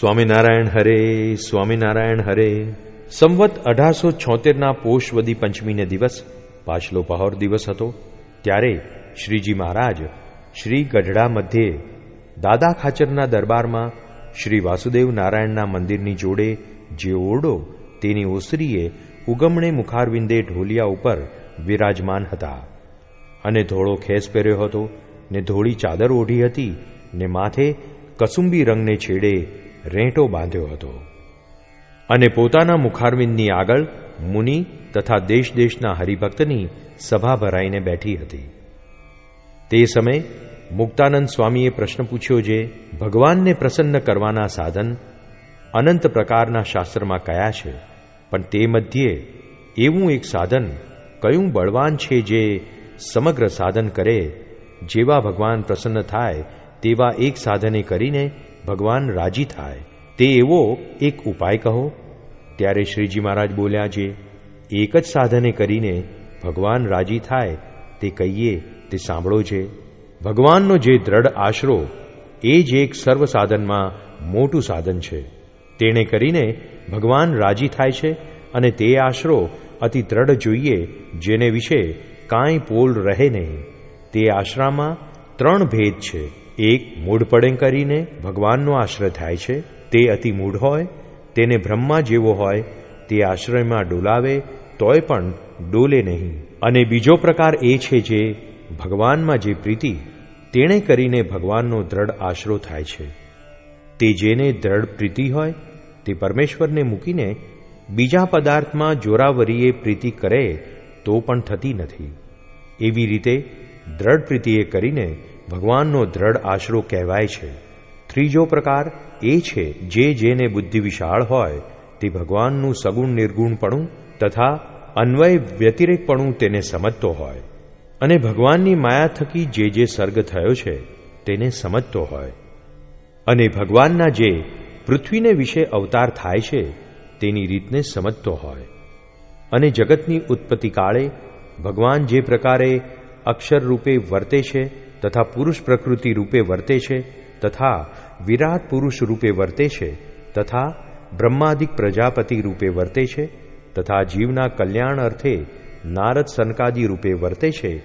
સ્વામિનારાયણ હરે સ્વામિનારાયણ હરે. સંવત અઢારસો છોતેરના પોષવદી પંચમીને દિવસ પાછલો પહોર દિવસ હતો. ત્યારે શ્રીજી મહારાજ શ્રી ગઢડા મધ્યે દાદા ખાચરના દરબારમાં શ્રી વાસુદેવ નારાયણના મંદિરની જોડે જે ઓરડો તેની ઓસરીએ ઉગમણે મુખારવિંદે ઢોલિયા ઉપર વિરાજમાન હતા. અને ધોળો ખેસ પહેર્યો હતો, ને ધોળી ચાદર ઓઢી હતી, ને માથે કસુંબી રંગને છેડે રેંટો બાંધ્યો હતો. અને પોતાના મુખારવિંદની આગળ મુનિ તથા દેશ દેશના હરિભક્તની સભા ભરાઈને બેઠી હતી. તે સમયે મુક્તાનંદ સ્વામીએ પ્રશ્ન પૂછ્યો જે ભગવાનને પ્રસન્ન કરવાના સાધન અનંત પ્રકારના શાસ્ત્રમાં કયા છે? પણ તે મધ્યે એવું એક સાધન કયું બળવાન છે જે સમગ્ર સાધન કરે, જેવા ભગવાન પ્રસન્ન થાય તેવા એક સાધને કરીને ભગવાન રાજી થાય, તે એવો એક ઉપાય કહો. ત્યારે શ્રીજી મહારાજ બોલ્યા, જે એક જ સાધને કરીને ભગવાન રાજી થાય, તે કહીએ, તે સાંભળો છે ભગવાનનો જે દ્રઢ આશરો, એ જ એક સર્વ સાધનમાં મોટું સાધન છે. તેણે કરીને ભગવાન રાજી થાય છે અને તે આશરો અતિ દ્રઢ જોઈએ, જેને વિશે કાંઈ પોલ રહે નહીં. તે આશરામાં ત્રણ ભેદ છે. એક મૂઢપડે કરીને ભગવાનનો આશ્રય થાય છે. તે અતિ મૂઢ હોય, તેને બ્રહ્મા જેવો હોય, તે આશ્રયમાં ડોલાવે, તોય પણ ડોલે નહીં. અને બીજો પ્રકાર એ છે જે ભગવાનમાં જે પ્રીતિ, તેણે કરીને ભગવાનનો દ્રઢ આશરો થાય છે. તે જેને દ્રઢ પ્રીતિ હોય, તે પરમેશ્વરને મૂકીને બીજા પદાર્થમાં જોરાવરીએ પ્રીતિ કરે, તો પણ થતી નથી. એવી રીતે દ્રઢ પ્રીતિએ કરીને ભગવાનનો દ્રઢ આશરો કહેવાય છે. ત્રીજો પ્રકાર એ છે, જે જેને બુદ્ધિ વિશાળ હોય, તે ભગવાનનું સગુણ નિર્ગુણપણું તથા અન્વય વ્યતિરેકપણું તેને સમજતો હોય. અને ભગવાનની માયા થકી જે જે સર્ગ થયો છે, તેને સમજતો હોય. અને ભગવાનના જે પૃથ્વીને વિશે અવતાર થાય છે, તેની રીતને સમજતો હોય. અને જગતની ઉત્પત્તિ કાળે ભગવાન જે પ્રકારે અક્ષર રૂપે વર્તે છે તથા પુરુષ પ્રકૃતિ રૂપે વર્તે છે, તથા વિરાટ પુરુષ રૂપે વર્તે છે, તથા બ્રહ્માદિક પ્રજાપતિ રૂપે વર્તે છે, તથા જીવના કલ્યાણ અર્થે નારદ સનકાદી રૂપે વર્તે છે,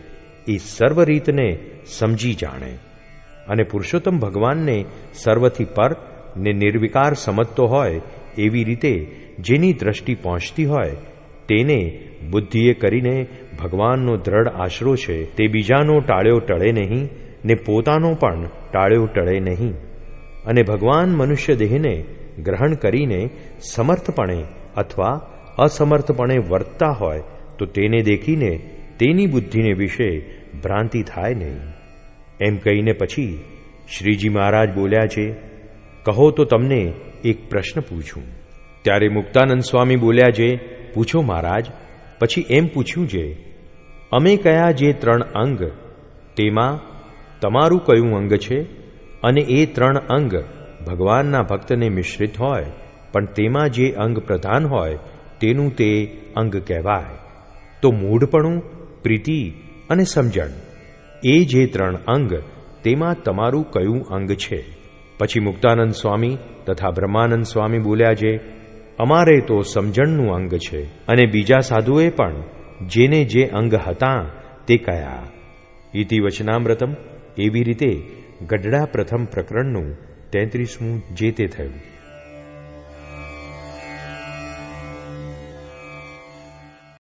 એ સર્વ રીતને સમજી જાણે. અને પુરુષોત્તમ ભગવાનને સર્વથી પર ને નિર્વિકાર સમજતો હોય એવી રીતે જેની દ્રષ્ટિ પહોંચતી હોય તેને બુદ્ધિએ કરીને ભગવાનનો દ્રઢ આશરો છે તે બીજાનો ટાળ્યો ટળે નહીં, ને પોતાનો પણ ટાળ્યો ટળે નહીં. અને ભગવાન મનુષ્ય દેહને ગ્રહણ કરીને સમર્થપણે અથવા અસમર્થપણે વર્તતા હોય, તો તેને દેખીને તેની બુદ્ધિને વિશે ભ્રાંતિ થાય નહીં. એમ કહીને પછી શ્રીજી મહારાજ બોલ્યા છે, કહો તો તમને એક પ્રશ્ન પૂછું. ત્યારે મુક્તાનંદ સ્વામી બોલ્યા છે પૂછો મહારાજ, પછી એમ પૂછ્યું જે, અમે કયા જે ત્રણ અંગ, તેમાં તમારું કયું અંગ છે? અને એ ત્રણ અંગ ભગવાનના ભક્તને મિશ્રિત હોય, પણ તેમાં જે અંગ પ્રધાન હોય, તેનું તે અંગ કહેવાય. તો મૂઢપણું, પ્રીતિ અને સમજણ, એ જે ત્રણ અંગ, તેમાં તમારું કયું અંગ છે? પછી મુક્તાનંદ સ્વામી તથા બ્રહ્માનંદ સ્વામી બોલ્યા છે અમારે તો સમજણનું અંગ છે અને બીજા સાધુએ પણ જેને જે અંગ હતા તે કયા. ઇતિ વચનામૃતમ એવી રીતે ગઢડા પ્રથમ પ્રકરણનું તેત્રીસમું જે તે થયું.